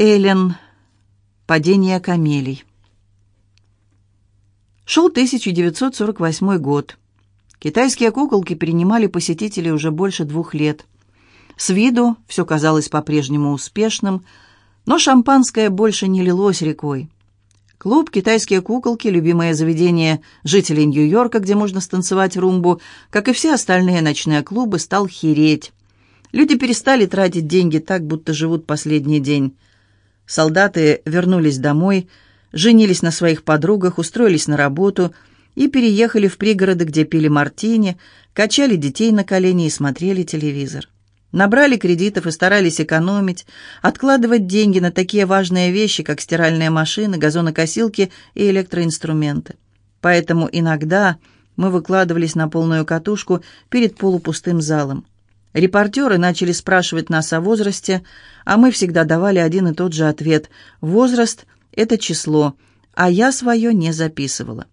Эллен. Падение камелий. Шел 1948 год. Китайские куколки принимали посетителей уже больше двух лет. С виду все казалось по-прежнему успешным, но шампанское больше не лилось рекой. Клуб «Китайские куколки» — любимое заведение жителей Нью-Йорка, где можно станцевать румбу, как и все остальные ночные клубы, стал хереть. Люди перестали тратить деньги так, будто живут последний день. Солдаты вернулись домой, женились на своих подругах, устроились на работу и переехали в пригороды, где пили мартини, качали детей на колени и смотрели телевизор. Набрали кредитов и старались экономить, откладывать деньги на такие важные вещи, как стиральные машины, газонокосилки и электроинструменты. Поэтому иногда мы выкладывались на полную катушку перед полупустым залом. Репортеры начали спрашивать нас о возрасте, а мы всегда давали один и тот же ответ. Возраст – это число, а я свое не записывала.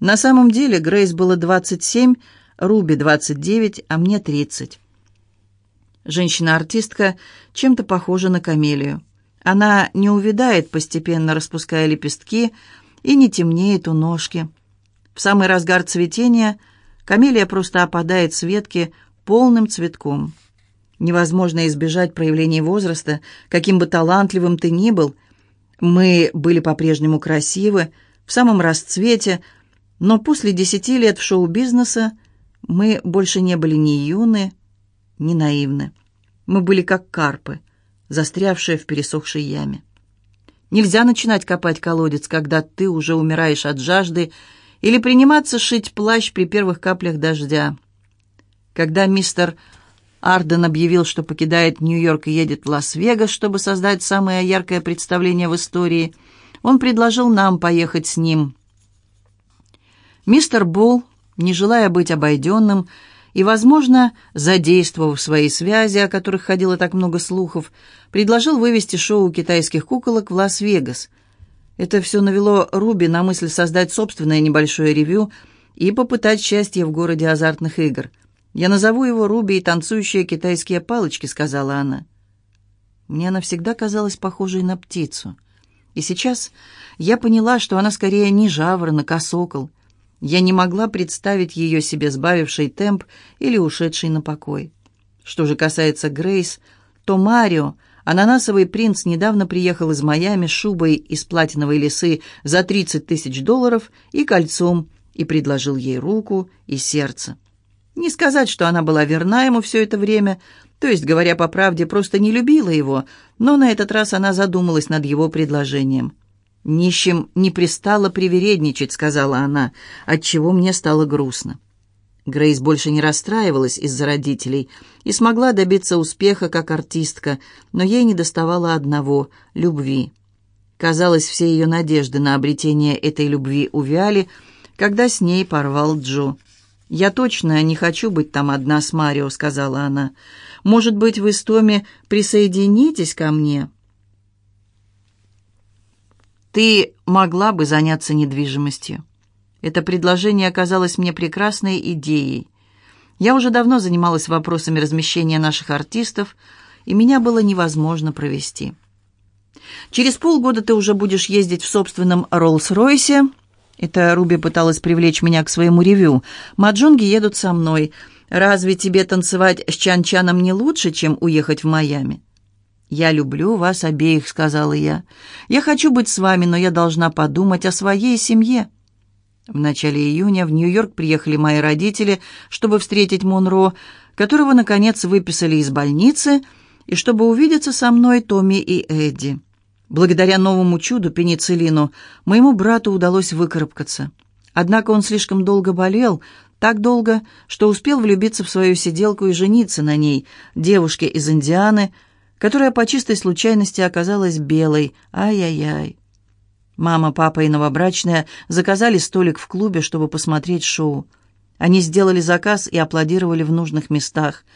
На самом деле Грейс было 27, Руби 29, а мне 30. Женщина-артистка чем-то похожа на камелию. Она не увядает, постепенно распуская лепестки, и не темнеет у ножки. В самый разгар цветения камелия просто опадает с ветки, полным цветком. Невозможно избежать проявлений возраста, каким бы талантливым ты ни был. Мы были по-прежнему красивы, в самом расцвете, но после десяти лет в шоу-бизнеса мы больше не были ни юны, ни наивны. Мы были как карпы, застрявшие в пересохшей яме. Нельзя начинать копать колодец, когда ты уже умираешь от жажды, или приниматься шить плащ при первых каплях дождя. Когда мистер Арден объявил, что покидает Нью-Йорк и едет в Лас-Вегас, чтобы создать самое яркое представление в истории, он предложил нам поехать с ним. Мистер Булл, не желая быть обойденным и, возможно, задействовав свои связи, о которых ходило так много слухов, предложил вывести шоу китайских куколок в Лас-Вегас. Это все навело Руби на мысль создать собственное небольшое ревю и попытать счастье в городе азартных игр – «Я назову его Руби и танцующие китайские палочки», — сказала она. Мне она всегда казалась похожей на птицу. И сейчас я поняла, что она скорее не жаворонок, а сокол. Я не могла представить ее себе сбавившей темп или ушедшей на покой. Что же касается Грейс, то Марио, ананасовый принц, недавно приехал из Майами с шубой из платиновой лисы за 30 тысяч долларов и кольцом и предложил ей руку и сердце. Не сказать, что она была верна ему все это время, то есть, говоря по правде, просто не любила его, но на этот раз она задумалась над его предложением. «Нищим не пристало привередничать», — сказала она, отчего мне стало грустно. Грейс больше не расстраивалась из-за родителей и смогла добиться успеха как артистка, но ей не доставало одного — любви. Казалось, все ее надежды на обретение этой любви увяли, когда с ней порвал Джо. «Я точно не хочу быть там одна с Марио», — сказала она. «Может быть, вы с Томи присоединитесь ко мне?» «Ты могла бы заняться недвижимостью». Это предложение оказалось мне прекрасной идеей. Я уже давно занималась вопросами размещения наших артистов, и меня было невозможно провести. Через полгода ты уже будешь ездить в собственном Роллс-Ройсе, это Руби пыталась привлечь меня к своему ревю. «Маджонги едут со мной. Разве тебе танцевать с Чан-Чаном не лучше, чем уехать в Майами?» «Я люблю вас обеих», — сказала я. «Я хочу быть с вами, но я должна подумать о своей семье». В начале июня в Нью-Йорк приехали мои родители, чтобы встретить Монро, которого, наконец, выписали из больницы, и чтобы увидеться со мной Томми и Эдди. Благодаря новому чуду, пенициллину, моему брату удалось выкарабкаться. Однако он слишком долго болел, так долго, что успел влюбиться в свою сиделку и жениться на ней, девушке из Индианы, которая по чистой случайности оказалась белой. Ай-яй-яй. Мама, папа и новобрачная заказали столик в клубе, чтобы посмотреть шоу. Они сделали заказ и аплодировали в нужных местах.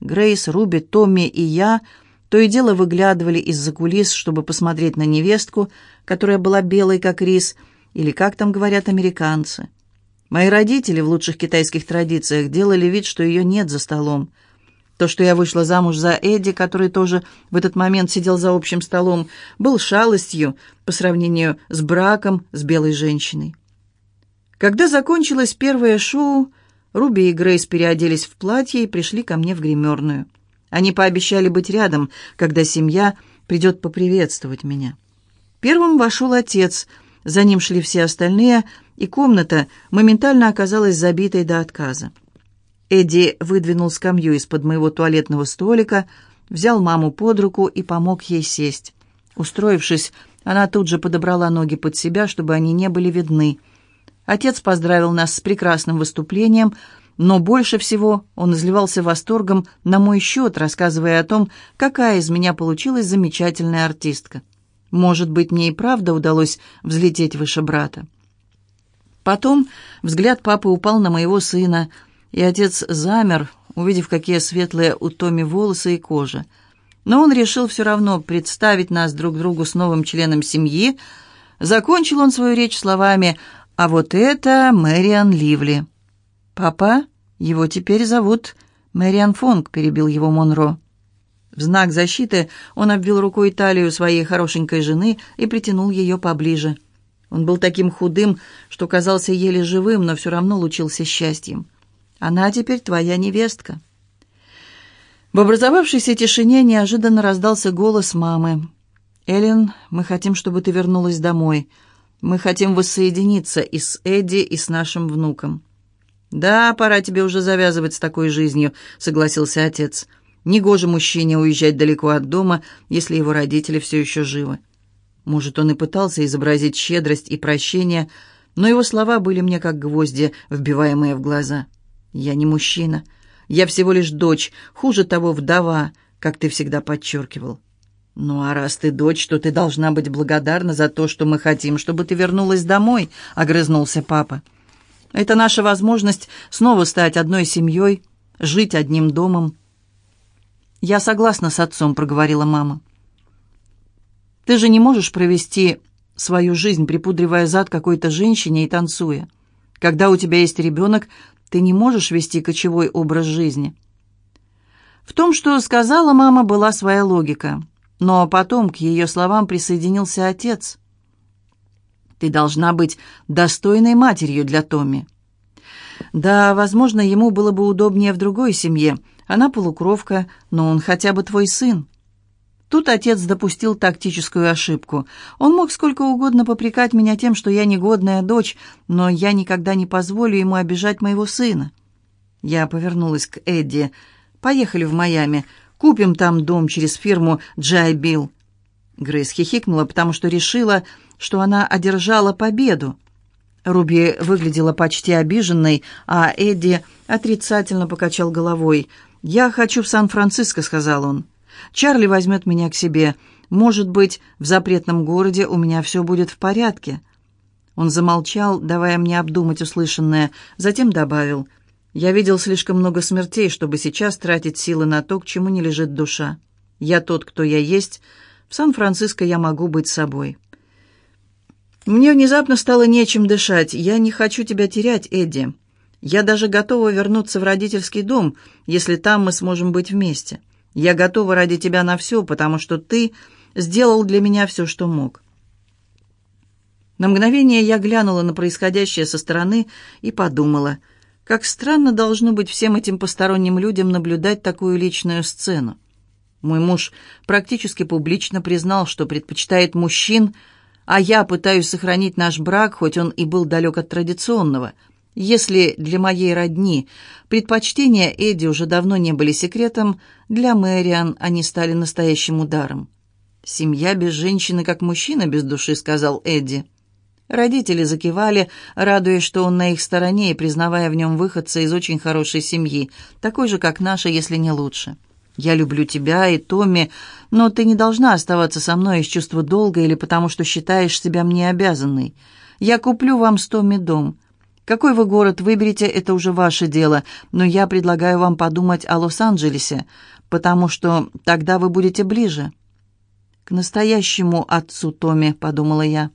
Грейс, Руби, Томми и я – то и дело выглядывали из-за кулис, чтобы посмотреть на невестку, которая была белой, как рис, или как там говорят американцы. Мои родители в лучших китайских традициях делали вид, что ее нет за столом. То, что я вышла замуж за Эдди, который тоже в этот момент сидел за общим столом, был шалостью по сравнению с браком с белой женщиной. Когда закончилось первое шоу, Руби и Грейс переоделись в платье и пришли ко мне в гримерную. Они пообещали быть рядом, когда семья придет поприветствовать меня. Первым вошел отец, за ним шли все остальные, и комната моментально оказалась забитой до отказа. Эдди выдвинул скамью из-под моего туалетного столика, взял маму под руку и помог ей сесть. Устроившись, она тут же подобрала ноги под себя, чтобы они не были видны. Отец поздравил нас с прекрасным выступлением, но больше всего он изливался восторгом на мой счет, рассказывая о том, какая из меня получилась замечательная артистка. Может быть, мне и правда удалось взлететь выше брата. Потом взгляд папы упал на моего сына, и отец замер, увидев, какие светлые у Томи волосы и кожа. Но он решил все равно представить нас друг другу с новым членом семьи. Закончил он свою речь словами «А вот это Мэриан Ливли». «Папа, его теперь зовут Мэриан Фонг», — перебил его Монро. В знак защиты он обвил рукой талию своей хорошенькой жены и притянул ее поближе. Он был таким худым, что казался еле живым, но все равно лучился счастьем. «Она теперь твоя невестка». В образовавшейся тишине неожиданно раздался голос мамы. «Эллен, мы хотим, чтобы ты вернулась домой. Мы хотим воссоединиться и с Эдди, и с нашим внуком». «Да, пора тебе уже завязывать с такой жизнью», — согласился отец. «Негоже мужчине уезжать далеко от дома, если его родители все еще живы». Может, он и пытался изобразить щедрость и прощение, но его слова были мне как гвозди, вбиваемые в глаза. «Я не мужчина. Я всего лишь дочь, хуже того, вдова, как ты всегда подчеркивал». «Ну а раз ты дочь, то ты должна быть благодарна за то, что мы хотим, чтобы ты вернулась домой», — огрызнулся папа. «Это наша возможность снова стать одной семьей, жить одним домом». «Я согласна с отцом», — проговорила мама. Ты же не можешь провести свою жизнь, припудривая зад какой-то женщине и танцуя. Когда у тебя есть ребенок, ты не можешь вести кочевой образ жизни. В том, что сказала мама, была своя логика. Но потом к ее словам присоединился отец. «Ты должна быть достойной матерью для Томми». Да, возможно, ему было бы удобнее в другой семье. Она полукровка, но он хотя бы твой сын. Тут отец допустил тактическую ошибку. Он мог сколько угодно попрекать меня тем, что я негодная дочь, но я никогда не позволю ему обижать моего сына. Я повернулась к Эдди. «Поехали в Майами. Купим там дом через фирму Джай Билл». Грейс хихикнула, потому что решила, что она одержала победу. Руби выглядела почти обиженной, а Эдди отрицательно покачал головой. «Я хочу в Сан-Франциско», — сказал он. Чарли возьмет меня к себе. Может быть, в запретном городе у меня все будет в порядке». Он замолчал, давая мне обдумать услышанное, затем добавил, «Я видел слишком много смертей, чтобы сейчас тратить силы на то, к чему не лежит душа. Я тот, кто я есть. В Сан-Франциско я могу быть собой». Мне внезапно стало нечем дышать. «Я не хочу тебя терять, Эдди. Я даже готова вернуться в родительский дом, если там мы сможем быть вместе». Я готова ради тебя на все, потому что ты сделал для меня все, что мог». На мгновение я глянула на происходящее со стороны и подумала, как странно должно быть всем этим посторонним людям наблюдать такую личную сцену. Мой муж практически публично признал, что предпочитает мужчин, а я пытаюсь сохранить наш брак, хоть он и был далек от традиционного – если для моей родни предпочтения Эдди уже давно не были секретом, для Мэриан они стали настоящим ударом. «Семья без женщины, как мужчина без души», — сказал Эдди. Родители закивали, радуясь, что он на их стороне и признавая в нем выходца из очень хорошей семьи, такой же, как наша, если не лучше. «Я люблю тебя и Томми, но ты не должна оставаться со мной из чувства долга или потому, что считаешь себя мне обязанной. Я куплю вам с Томми дом. Какой вы город выберете, это уже ваше дело, но я предлагаю вам подумать о Лос-Анджелесе, потому что тогда вы будете ближе». «К настоящему отцу Томи», — подумала я.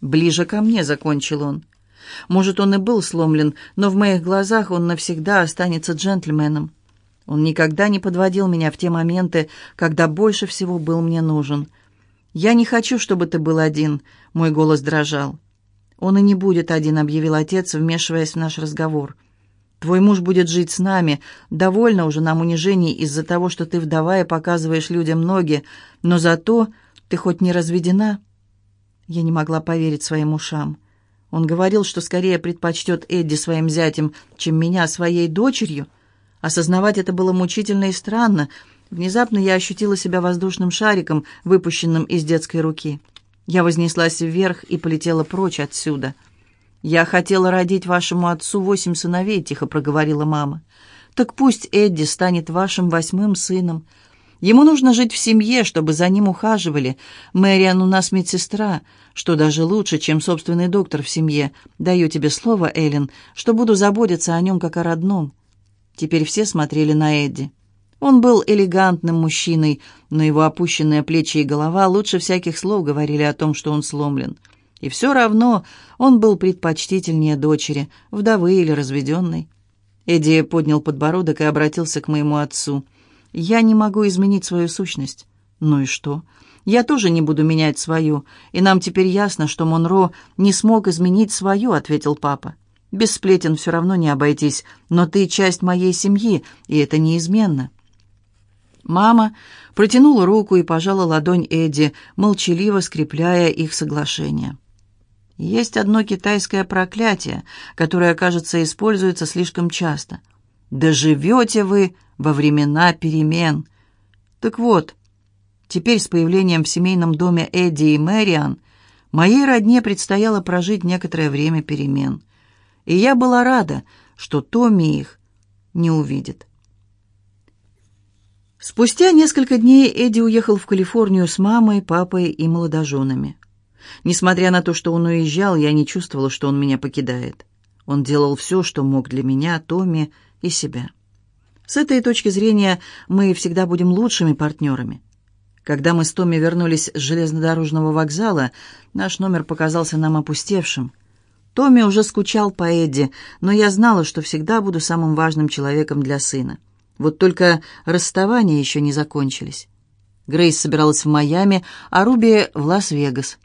«Ближе ко мне», — закончил он. Может, он и был сломлен, но в моих глазах он навсегда останется джентльменом. Он никогда не подводил меня в те моменты, когда больше всего был мне нужен. «Я не хочу, чтобы ты был один», — мой голос дрожал. «Он и не будет один», — объявил отец, вмешиваясь в наш разговор. «Твой муж будет жить с нами. Довольно уже нам унижений из-за того, что ты вдова и показываешь людям ноги, но зато ты хоть не разведена». Я не могла поверить своим ушам. Он говорил, что скорее предпочтет Эдди своим зятем, чем меня своей дочерью. Осознавать это было мучительно и странно. Внезапно я ощутила себя воздушным шариком, выпущенным из детской руки. Я вознеслась вверх и полетела прочь отсюда. «Я хотела родить вашему отцу восемь сыновей», — тихо проговорила мама. «Так пусть Эдди станет вашим восьмым сыном. Ему нужно жить в семье, чтобы за ним ухаживали. Мэриан у нас медсестра, что даже лучше, чем собственный доктор в семье. Даю тебе слово, Эллен, что буду заботиться о нем как о родном». Теперь все смотрели на Эдди. Он был элегантным мужчиной, но его опущенные плечи и голова лучше всяких слов говорили о том, что он сломлен. И все равно он был предпочтительнее дочери, вдовы или разведенной. Эдди поднял подбородок и обратился к моему отцу. «Я не могу изменить свою сущность». «Ну и что?» «Я тоже не буду менять свою, и нам теперь ясно, что Монро не смог изменить свою», — ответил папа. «Без сплетен все равно не обойтись, но ты часть моей семьи, и это неизменно». Мама протянула руку и пожала ладонь Эдди, молчаливо скрепляя их соглашение. Есть одно китайское проклятие, которое, кажется, используется слишком часто. «Доживете вы во времена перемен». Так вот, теперь с появлением в семейном доме Эдди и Мэриан моей родне предстояло прожить некоторое время перемен. И я была рада, что Томми их не увидит. Спустя несколько дней Эдди уехал в Калифорнию с мамой, папой и молодоженами. Несмотря на то, что он уезжал, я не чувствовала, что он меня покидает. Он делал все, что мог для меня, Томми и себя. С этой точки зрения мы всегда будем лучшими партнерами. Когда мы с Томми вернулись с железнодорожного вокзала, наш номер показался нам опустевшим. Томми уже скучал по Эдди, но я знала, что всегда буду самым важным человеком для сына. Вот только расставания еще не закончились. Грейс собиралась в Майами, а Руби в Лас-Вегас.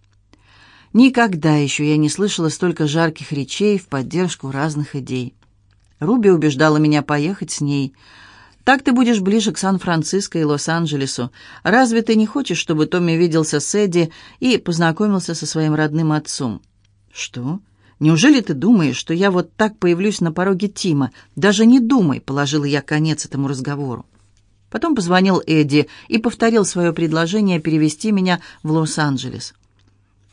Никогда еще я не слышала столько жарких речей в поддержку разных идей. Руби убеждала меня поехать с ней. «Так ты будешь ближе к Сан-Франциско и Лос-Анджелесу. Разве ты не хочешь, чтобы Томми виделся с Эдди и познакомился со своим родным отцом?» «Что? Неужели ты думаешь, что я вот так появлюсь на пороге Тима? Даже не думай, положила я конец этому разговору. Потом позвонил Эдди и повторил свое предложение перевести меня в Лос-Анджелес.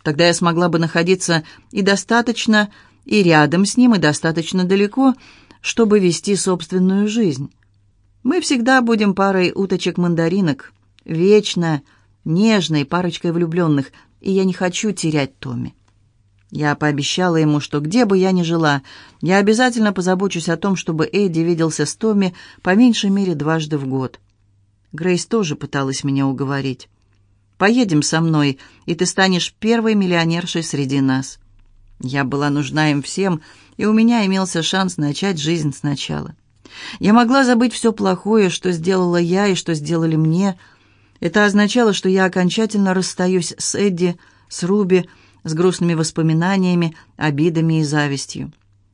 Тогда я смогла бы находиться и достаточно, и рядом с ним, и достаточно далеко, чтобы вести собственную жизнь. Мы всегда будем парой уточек-мандаринок, вечно, нежной парочкой влюбленных, и я не хочу терять Томми. Я пообещала ему, что где бы я ни жила, я обязательно позабочусь о том, чтобы Эдди виделся с Томми по меньшей мере дважды в год. Грейс тоже пыталась меня уговорить. «Поедем со мной, и ты станешь первой миллионершей среди нас». Я была нужна им всем, и у меня имелся шанс начать жизнь сначала. Я могла забыть все плохое, что сделала я и что сделали мне. Это означало, что я окончательно расстаюсь с Эдди, с Руби, с грустными воспоминаниями, обидами и завистью.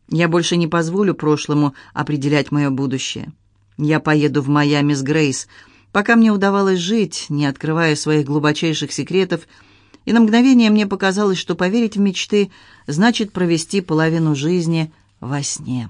Я больше не позволю прошлому определять мое будущее. Я поеду в Майами с Грейс, пока мне удавалось жить, не открывая своих глубочайших секретов, и на мгновение мне показалось, что поверить в мечты значит провести половину жизни во сне.